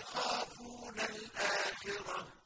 يَخَافُونَ الْآخِرَةَ.